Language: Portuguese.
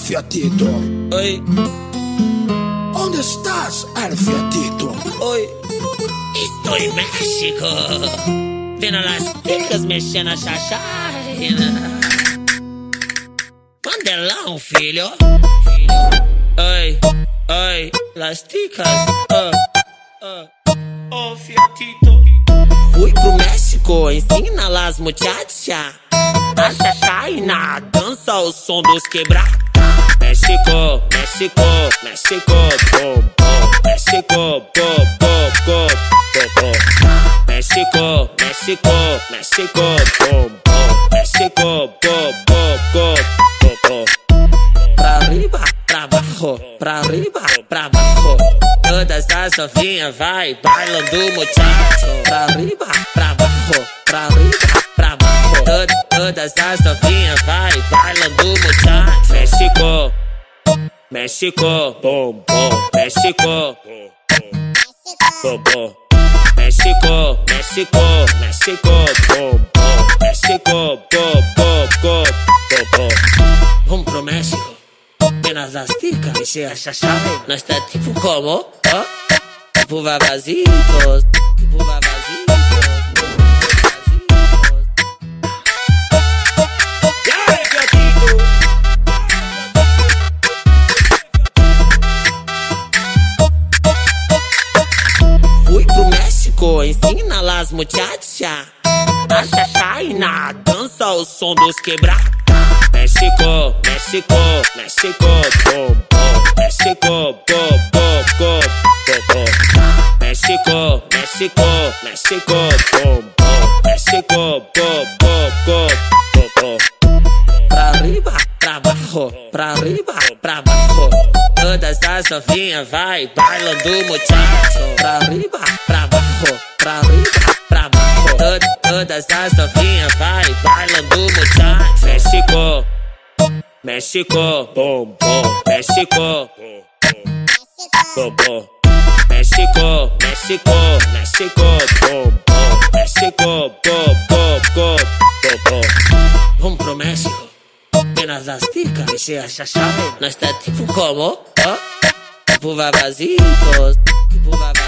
fiatito? Oi, ¿Dónde estás, fiatito? oi. Estou em México. Vendo las ticas mexendo a chachina. Mandelão, filho. Oi, oi. Las ticas. Oh, oh. Oh, fiatito. Fui pro México, ensina las muchachas. A chachaina, dança o som dos México, México, México, bom, bom. México, bom, bom, bom, bom, bom. México, México, México, bom, bom. México, bom, bom, bom, bom, bom. Pra arriba, pra baixo, pra arriba, pra baixo. Todas as novinhas vai bailando muchacho. Pra arriba, pra baixo, pra arriba, pra baixo. Tod- Todas as novinhas vai bailando México, bom, bom. México, bom, bom. México, México, México, bom, bom. México, bom, bom, bom, bom, bom. Vamos pro México. Penas das ticas, e se acha chave. Nós tá tipo como? Ó, tipo vavazitos. Tipo vavazitos. México, ensina las muchachas. A chachaina, dança o som dos quebrar. México, México, México, bom, bom. México, bom, bom, bom, bom. México, México, México, bom, bom. México, bom, bom, bom, bom, bom. Pra arriba, pra baixo, pra arriba, pra baixo. Todas as novinhas vai bailando muchacho. Pra arriba, pra pra arriba, pra baixo. Tod- Todas as novinhas vai bailando muchacho. México, México, bom, bom. México, bom, bom. México, México, México, bom, bom. México, bom, bom, bom, bom, bom. Vamos pro México. Penas das ticas, se acha chave. Nós tá tipo como? Ó, tipo vavazitos. Tipo vavazitos.